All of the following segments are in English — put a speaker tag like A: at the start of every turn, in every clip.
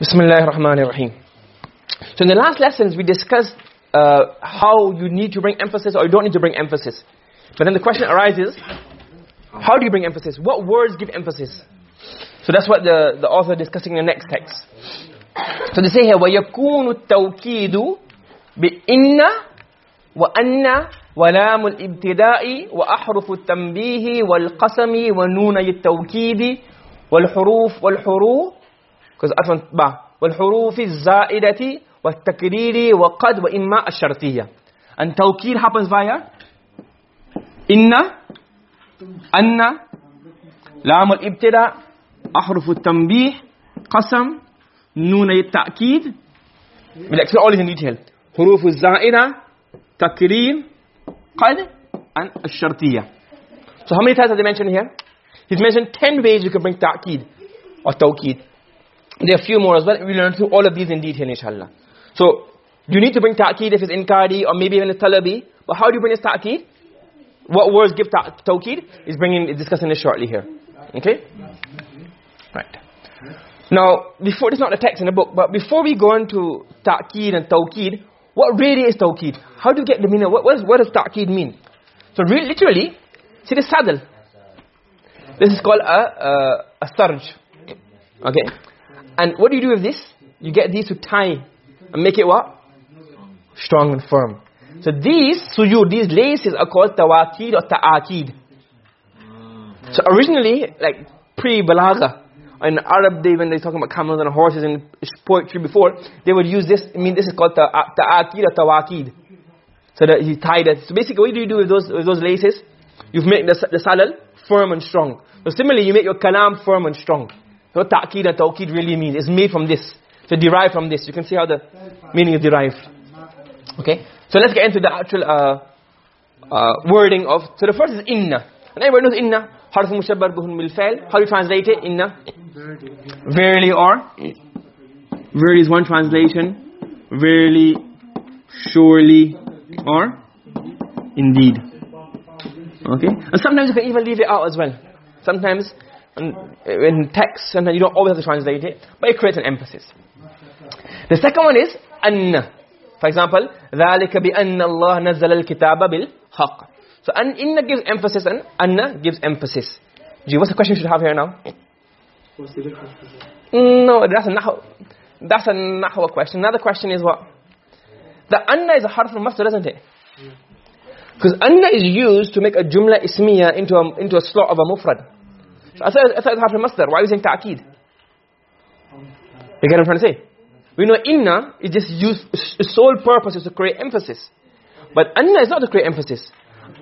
A: Bismillah ar-Rahman ar-Rahim. So in the last lessons we discussed uh, how you need to bring emphasis or you don't need to bring emphasis. But then the question arises, how do you bring emphasis? What words give emphasis? So that's what the, the author is discussing in the next text. So they say here, وَيَكُونُ التَّوْكِيدُ بِإِنَّ وَأَنَّ ولام الابتداء وأحرف التنبيه والقسم ونون التوكيد والحروف والحروف because عفوا با والحروف الزائدة والتكرير وقد وإما الشرطية and توكيد happens via إن أن لام الابتداء أحرف التنبيه قسم نون التأكيد we'll explain all in detail حروف الزائدة تكرير قد and الشرطية so how many times has he mentioned here he's mentioned 10 ways you can bring ta'keed or tawkeed there are a few more as well we'll learn through all of these in detail inshallah so you need to bring ta'keed if it's inkari or maybe even a talabi but how do you bring this ta'keed what words give tawkeed is bringing discussing this shortly here okay right now before this is not the text in the book but before we go into ta'keed and tawkeed what really is tawkeed? How do you get the meaning? What, what, is, what does ta'keed mean? So really, literally, see the saddle. This is called a, a, a. Okay? And what do you do with this? You get these to tie and make it what? Strong and firm. So these suyud, these laces are called tawakid or ta'akid. So originally, like pre-balagha, in Arab they when they talking about camels and horses and poetry before they would use this I mean this is called ta'akid or tawakid so that he tied it so basically what do you do with those with those laces you make the the salal firm and strong so similarly you make your kalam firm and strong what ta'akid and tawakid really means is made from this. So derived from this. You can see how the meaning is derived. Okay? So let's get into the actual uh, uh, wording of so the first is inna. And everyone knows inna? Mushabbar bihun bil fa'il. How do you translate it? Inna. Verily or? Verily is one translation. Verily surely or? Indeed. Okay? And sometimes you can even leave it out as well. Sometimes in text sometimes you don't always have to translate it but it creates an emphasis the second one is anna for example ذلك بأن الله نزل الكتاب بالحق so an inna gives emphasis and anna gives emphasis Gee, what's the question you should have here now
B: What's the difference?
A: no, that's a nahu. That's a nahwa question. Another question is what? The anna is a harf al-masdar, isn't it? Because anna is used to make a jumla ismiya into a, into a slot of a mufrad. So I thought, I thought it's harf al-masdar. Why are you saying ta'keed? You get what I'm trying to say? We know inna is just used, its sole purpose is to create emphasis. But anna is not to create emphasis.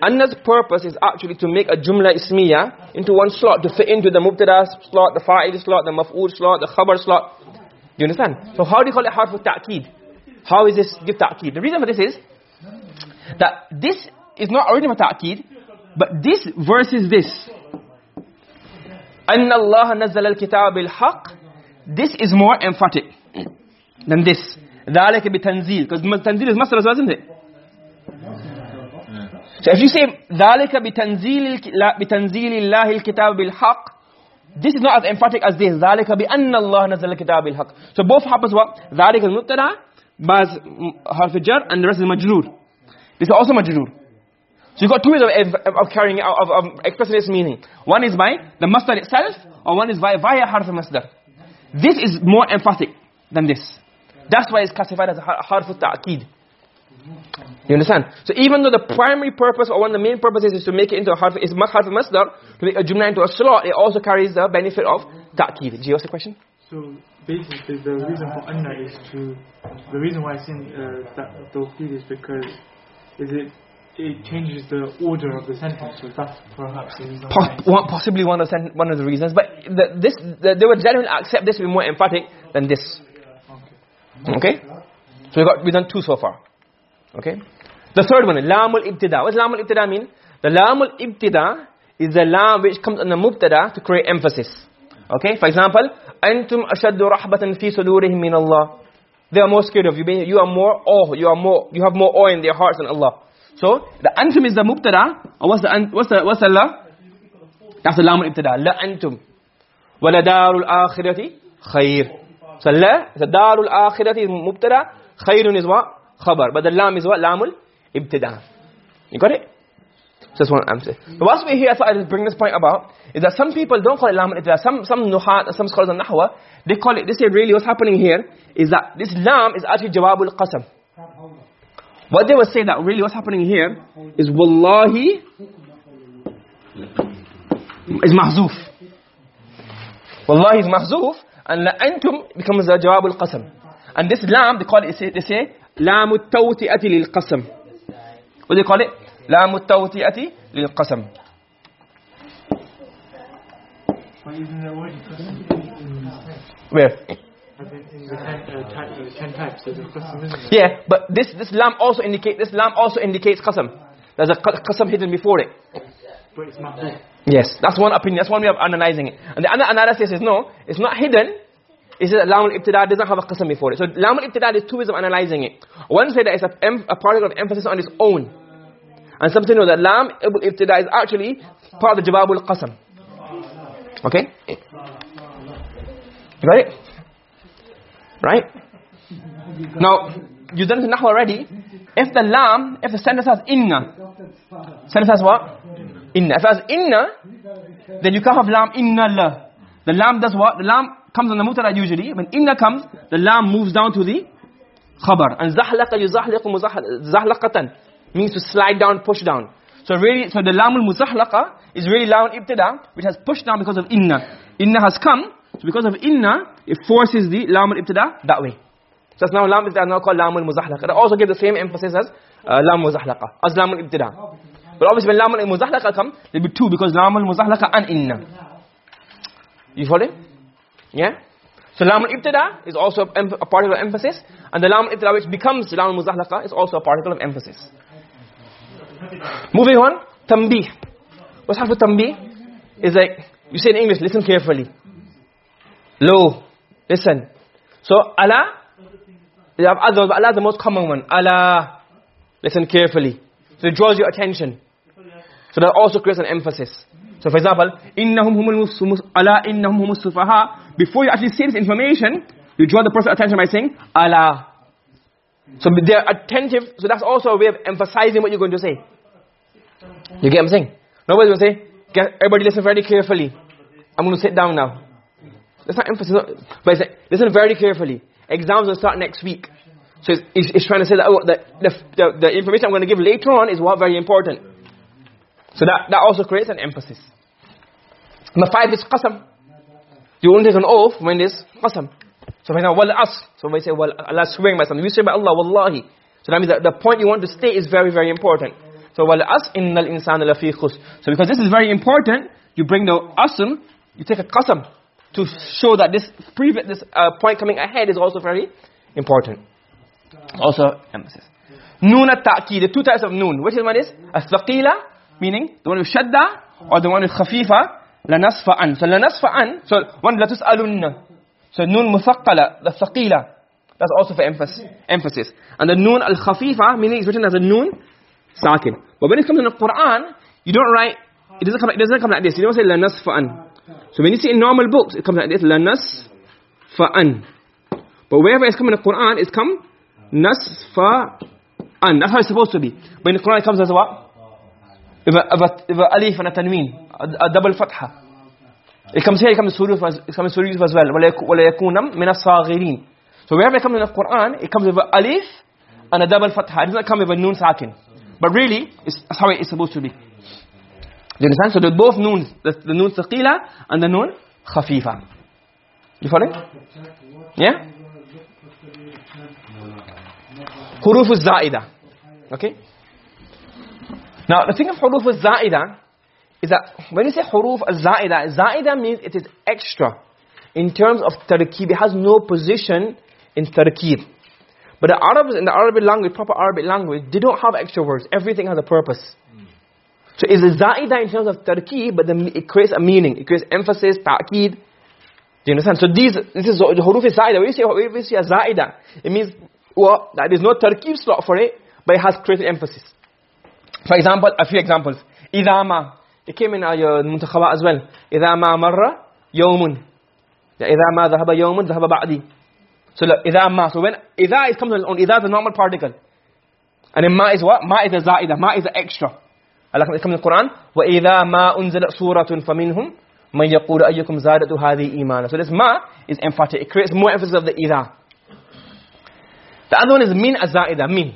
A: Anna's purpose is actually to make a jumla ismiya into one slot to fit into the mubtada slot, the fa'il slot, the maf'ul slot, the khabar slot. Do you understand? So how do you call it harf ta'keed? How is this give ta'keed? The reason for this is that this is not original ta'keed, but this versus this. Anna Allah nazzala al-kitab bil-haq. This is more emphatic than this. ذلك بتنزيل because tanzil is masdar as well, isn't it? So if you say ذلك بتنزيل بتنزيل الله الكتاب بالحق this is not as emphatic as this ذلك بأن الله نزل الكتاب بالحق so both happens what ذلك المبتدا baz harf jar and the rest is majrur this is also majrur so you've got two ways of, of carrying out of, of expressing this meaning one is by the masdar itself or one is by via harf masdar this is more emphatic than this that's why it's classified as a harf ta'keed you understand? So even though the primary purpose or one of the main purposes is to make it into a harf, is harf masdar, to make a jumla into a slot, it also carries the benefit of ta'keed. Do you ask the question?
B: So basically the reason for anna is to, the reason why it's in uh, that is because, is it, it changes the order of the sentence, so that's perhaps
A: Poss one, possibly one of, the, one of the reasons, but the, this, the, they would generally accept this to be more emphatic than this. Okay? So we got, we've done two so far. Okay? The third one, lamul ibtida. What does lamul ibtida mean? The lamul ibtida is the lam which comes on the mubtada to create emphasis. Okay? For example, antum ashaddu rahbatan fi sudurihim min Allah. They are more scared of you. You are more awe. You are more. You have more awe in their hearts than Allah. So the antum is the mubtada. And what's the what's the what's the la? That's the lam al-ibtida. La antum. Wa la darul akhirati khair. So la, the darul akhirati is mubtada, khairun is what? Khabar. But the lam is what? Lamul ibtida. You got it? So that's what I'm saying. Whilst we're here, I thought I'd bring this point about, is that some people don't call it lam ibtida. Some, some nuhat, some scholars on nahwa, they call it, they say really what's happening here, is that this lam is actually jawabul qasam. What they were saying that really what's happening here is wallahi is mahzuf. Wallahi is mahzuf and la antum becomes the jawab al-qasam. And this lam they call it they say lam at-tawti'ati lil-qasam. What do they call it? Lam at-tawti'ati lil-qasam. Where? Yeah, but this this lam also indicate this lam also indicates qasam. There's a qasam hidden before it.
B: But it's.
A: Yes, that's one opinion. That's one way of analyzing it. And the other analysis is no, it's not hidden. It's that lam al-ibtida doesn't have a qasam before it. So lam al-ibtida is two ways of analyzing it. One say that it's a, a particle of emphasis on its own. And something know that lam al-ibtida is actually part of the jawab al-qasam. Okay? You got it? Right? Now, you've done the nahu already. If the lam, if the sentence has inna, sentence has what? Inna. If it has inna, then you can't have lam inna la. The lam does what? The lam comes on the mubtada usually. When inna comes, the lam moves down to the khabar. And zahlaqa yuzahliqu zahlaqatan means to slide down, push down. So really, so the lamul muzahlaqa is really lam ibtida, which has pushed down because of inna. Inna has come, so because of inna, it forces the lam al-ibtida that way. So now lam is now called lam al-muzahlaqa. It also gives the same emphasis as uh, lam muzahlaqa, as lam al-ibtida. But obviously when lam al-muzahlaqa come, there'll be two because lam al-muzahlaqa and inna. You follow? Yeah? So lam al-ibtida is also a particle of emphasis and the lam al-ibtida which becomes lam al-muzahlaqa is also a particle of emphasis. Moving on, tambih. What's happened with tambih? Is like, you say in English, listen carefully. Low. Listen. So, Allah, you have others, but Allah is the most common one. Allah. Listen carefully. So it draws your attention. So that also creates an emphasis. So for example, innahum humul ala innahum humus sufaha. Before you actually say this information, you draw the person's attention by saying Allah. So they're attentive. So that's also a way of emphasizing what you're going to say. You get what I'm saying? Nobody's going to say, everybody listen very carefully. I'm going to sit down now. That's not emphasis. But it's like, listen very carefully. Exams will start next week. So it's, it's, it's trying to say that oh, the, the, the, information I'm going to give later on is what very important. So that, that also creates an emphasis. Number five is qasam. You only take an oath when there's qasam. So for example, wal as. So when we say, well, Allah swearing by something. We say by Allah, wallahi. So that means that the point you want to state is very, very important. So wal as innal insana lafi khus. So because this is very important, you bring the asm, you take a qasam to show that this this uh, point coming ahead is also very important. Also emphasis. Noon at-ta'kid, the two types of noon. Which one is? As-thaqila, meaning the one with shadda or the one with khafifa, lanasfa'an. So lanasfa'an, so one la tus'alunna. So noon muthaqqala, the thaqila. That's also for emphasis. emphasis. And the noon al-khafifa, meaning it's written as a noon sakin. But when it comes in the Quran, you don't write, it doesn't come, it doesn't come like this. You don't say lanasfa'an. So when you see in normal books, it comes like this, la nasfa'an. But wherever it's come in the Quran, it's come nasfa'an. That's how it's supposed to be. But in the Quran, it comes as what? If a, if a, if a alif and a tanween, a, a double fatha. It comes here, it comes in Surah it comes in Surah as well. وَلَا يَكُونَمْ مِنَ الصَّاغِرِينَ So wherever it comes in the Quran, it comes with a alif and a double fatha. It doesn't come with a noon sakin. But really, it's, that's how it's supposed to be. Do you understand? So they're both noons. The, the noon and the noon khafifa. You follow? Yeah? Huruf zaida Okay? Now, the thing of huruf zaida is that when you say huruf zaida zaida means it is extra. In terms of tarkib, it has no position in tarkib. But the Arabs, in the Arabic language, proper Arabic language, they don't have extra words. Everything has a purpose. So it's a zaida in terms of tarkib, but then it creates a meaning. It creates emphasis, ta'keed. Do you understand? So these, this is the huruf is zaida. When you say, when you say a zaida, it means, well, that there's no tarkib slot for it, but it has created emphasis. For example, a few examples. إِذَا مَا It came in your muntakhawa as well. إِذَا مَا مَرَّ يَوْمٌ إِذَا مَا ذَهَبَ يَوْمٌ ذَهَبَ بَعْدِي So look, إِذَا مَا. So when إِذَا is comes on, إِذَا is a normal particle. And then ma is what? Ma is a za'ida. Ma is an extra. The Quran. وَإِذَا مَا أُنزِلَ سُورَةٌ فَمِنْهُمْ مَنْ يَقُولُ أَيُّكُمْ زَادَتُ هَذِهِ إِيمَانًا So this ma is emphatic. It creates more emphasis of the إِذَا. The other one is min aza'ida, min.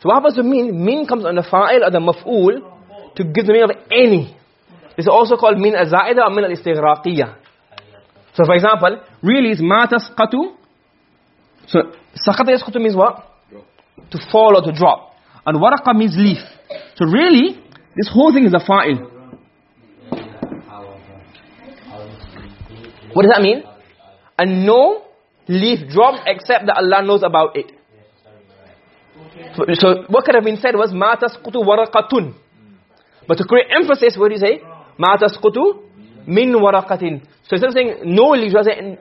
A: So what happens to min? Min comes on the fa'il or the maf'ul to give the meaning of any. This is also called min aza'ida or min al-istighraqiyya. So for example, really is ma tasqatu. So saqata yasqatu means what? To fall or to drop. And waraqa means leaf. So really, this whole thing is a fa'il. What does that mean? And no leaf drops except that Allah knows about it. So, what could have been said was ma tasqutu waraqatun. But to create emphasis, what do you say? Ma tasqutu min waraqatin. So instead of saying no leaf, say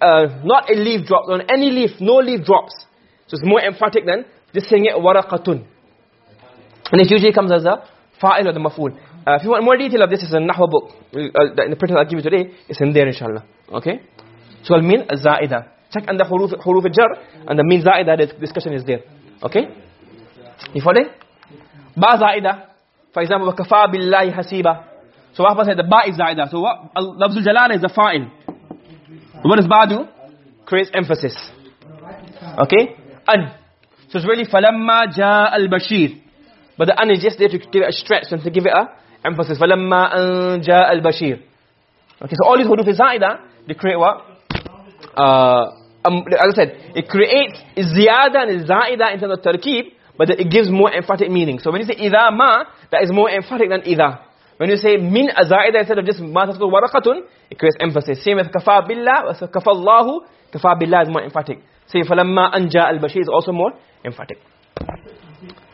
A: uh, not a leaf drops on any leaf, no leaf drops. So it's more emphatic than just saying it waraqatun. And it usually comes as a fa'il or. Uh, if you want more detail of this, it's a Nahwa book. Uh, in the printer I'll give you today, it's in there inshallah. Okay? So al-min zaida Check under huruf, huruf jar and the min zaida, the discussion is there. Okay? You follow? Ba zaida. For example, وَكَفَى بِاللَّهِ hasiba. So what happens the ba is zaida. So what? Lafzul jalala is the fa'il. What does ba do? Creates emphasis. Okay? An. So it's really فَلَمَّا جَاءَ الْبَشِيرِ But the an is just there to give it a stretch and to give it a emphasis. فَلَمَّا أَن جَاءَ الْبَشِيرِ Okay, so all these huruf is zaida, they create what? Uh, um, as I said, it creates ziyada and zaida in terms of tarkib, but it gives more emphatic meaning. So when you say idha ma, that is more emphatic than idha. When you say min azaida instead of just ma tasqul waraqatun, it creates emphasis. Same with kafa billah, kafa Allahu, kafa billah is more emphatic. Say falamma anja al-bashir is also more emphatic.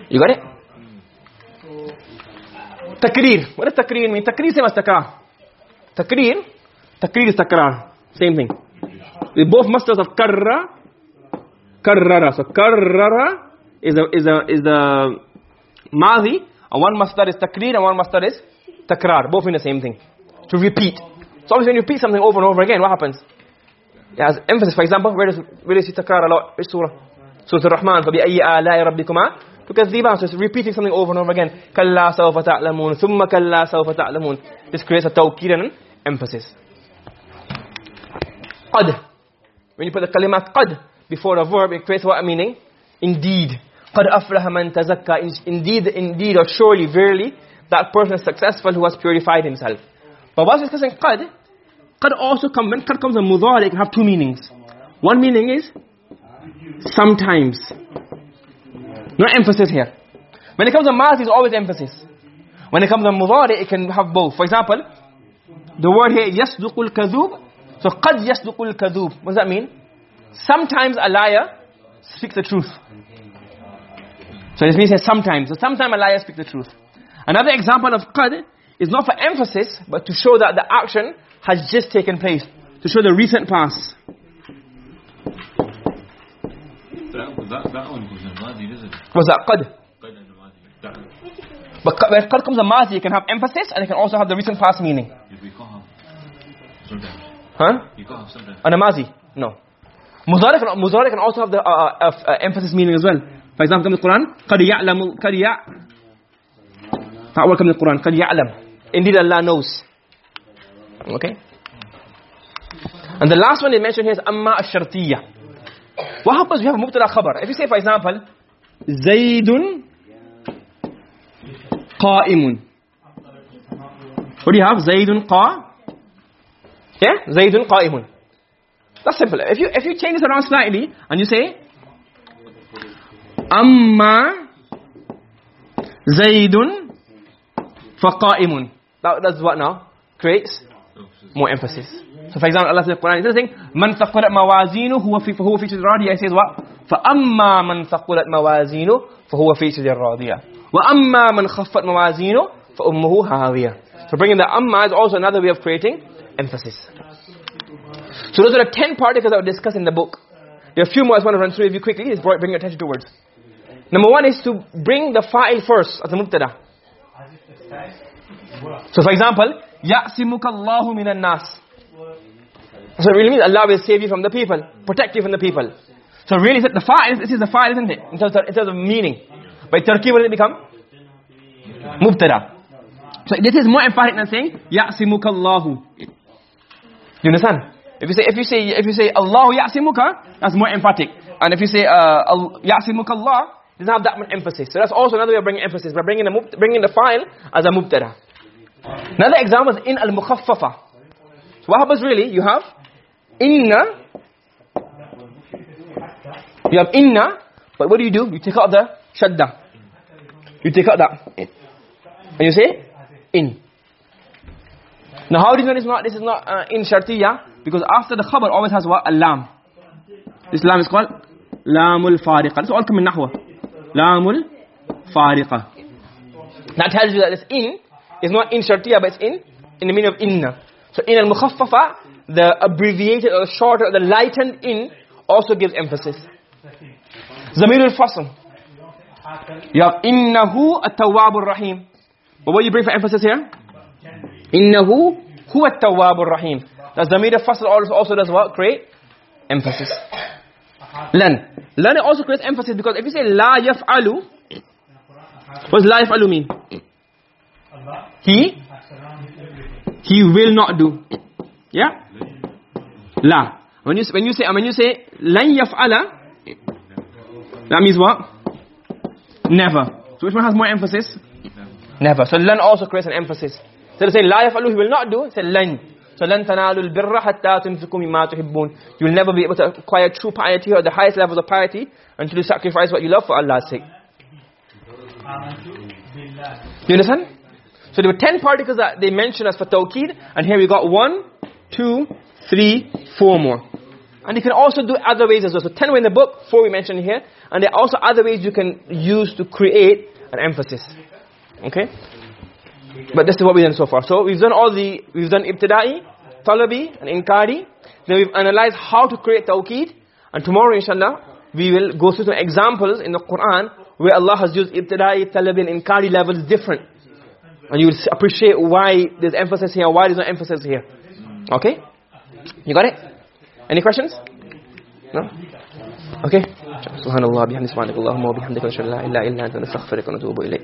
A: You got it? Takrir. What does takrir mean? Takrir same as takrar. Takrir, takrir is takrar. Same thing. They both masters of karra, karrara. So karrara is a, is a, is the madhi, and one master is takrir, and one master is takrar. Both mean the same thing. To repeat. So obviously when you repeat something over and over again, what happens? It has emphasis. For example, where does, where does he takrar a lot? Which surah? Surah Ar-Rahman. فَبِأَيِّ آلَاءِ رَبِّكُمَا تكذبان so it's repeating something over and over again كلا سوف تعلمون ثم كلا سوف تعلمون this creates a tawkid and emphasis قد when you put the kalima qad before a verb, it creates what a meaning? Indeed. قَدْ أَفْلَهَ مَنْ تَزَكَّى Indeed, indeed, or surely, verily, that person is successful who has purified himself. But whilst discussing qad, qad also comes, when qad comes in mudhari, it can have two meanings. One meaning is, sometimes. No emphasis here. When it comes to math, it's always emphasis. When it comes to mudhari, it can have both. For example, the word here, يَسْدُقُ الْكَذُوبِ so قد يصدق الكذوب. What does that mean? Sometimes a liar speaks the truth. So this means sometimes. So sometimes a liar speaks the truth. Another example of qad is not for emphasis, but to show that the action has just taken place. To show the recent past.
C: That, that, one goes in Madi, doesn't it?
A: What's that? Qad.
C: Qad and Madi.
A: But when qad comes in Madi, it can have emphasis and it can also have the recent past meaning.
C: If we can't have sometimes.
A: Huh?
C: You can't have sometimes.
A: On a Madi? No. Mudari can, Mudari can also have the uh, uh, uh, emphasis meaning as well. For example, in the Quran, قَدْ يَعْلَمُ قَدْ يَعْ That will come in the Quran, قَدْ يَعْلَم Indeed Allah knows. Okay? And the last one they mentioned here is amma ash-shartiyya. what happens we have mubtada khabar? If you say for example, Zaydun qa'imun. What do you have? Zaydun qa? Yeah? Zaydun qa'imun. That's simple. If you if you change this around slightly and you say amma Zaydun faqa'imun. That does what now? Creates more emphasis. So for example, Allah says in the Quran, instead of saying, مَنْ ثَقُلَتْ مَوَازِينُ هُوَ فِي فَهُوَ فِي الرَّاضِيَةِ He says what? فَأَمَّا مَنْ ثَقُلَتْ مَوَازِينُ فَهُوَ فِي الرَّاضِيَةِ وَأَمَّا مَنْ خَفَّتْ مَوَازِينُ فَأُمُّهُ هَاوِيَةٌ So bringing the amma is also another way of creating emphasis. So those are the 10 particles that were discussed in the book. There are a few more I just want to run through with you quickly. Just bring your attention towards. Number one is to bring the fa'il first as a mubtada. So for example, يَعْسِمُكَ اللَّهُ مِنَ النَّاسِ so it really means Allah will save you from the people, protect you from the people. So really the fa'il, this is the fa'il isn't it? In terms, of, in terms of meaning. By Tarkib what does it become? Mubtada. So this is more emphatic than saying, Ya'simuka Allahu. You understand? If you say, if you say, if you say Allahu Ya'simuka, that's more emphatic. And if you say, uh, Ya'simuka Allah, it doesn't have that much emphasis. So that's also another way of bringing emphasis. By bringing the, bringing the fa'il as a mubtada. Another example is in al-mukhaffafa. So what happens really, you have inna. You have inna. But what do you do? You take out the shadda. You take out that. And you say in. Now how do you know this is not, this is not uh, in shartiya? Because after the khabar always has what? A lam. This lam is called lamul fariqa. This all come in nahwa. Lamul fariqa. That tells you that this in is not in shartiya but it's in, in the meaning of inna. So in al-mukhaffafa, the abbreviated or the shorter, the lightened in also gives emphasis. Zamir al-fasl. You have innahu at-tawwabur rahim. But what do you bring for emphasis here? Innahu huwa at-tawwabur rahim. Does Zamir al-fasl also, also does what? Create emphasis. Lan. Lan also creates emphasis because if you say la yaf'alu, what does la yaf'alu mean? He he will not do. Yeah? La. When you when you say when you say lan yaf'ala that means what? Never. So which one has more emphasis? Never. So lan also creates an emphasis. So they say la yaf'alu he will not do, say lan. So lan tanalu al-birra hatta tunfiqu mimma tuhibbun. You will never be able to acquire true piety or the highest levels of piety until you sacrifice what you love for Allah's sake. You understand? So there were 10 particles that they mentioned as for tawqid and here we got one, two, three, four more. And you can also do other ways as well. So 10 were in the book, 4 we mentioned here. And there are also other ways you can use to create an emphasis. Okay? But this is what we've done so far. So we've done all the, we've done ibtida'i, talabi, and inkari. Then we've analyzed how to create tawqid. And tomorrow inshallah, we will go through some examples in the Quran where Allah has used ibtida'i, talabi, and inkari levels different. And you will appreciate why there's emphasis here, why there's no emphasis here Okay? You got it? Any questions? No? Okay. سبحان الله بحمد سبحانك اللهم وبحمدك نشهد لا اله الا انت نستغفرك ونتوب اليك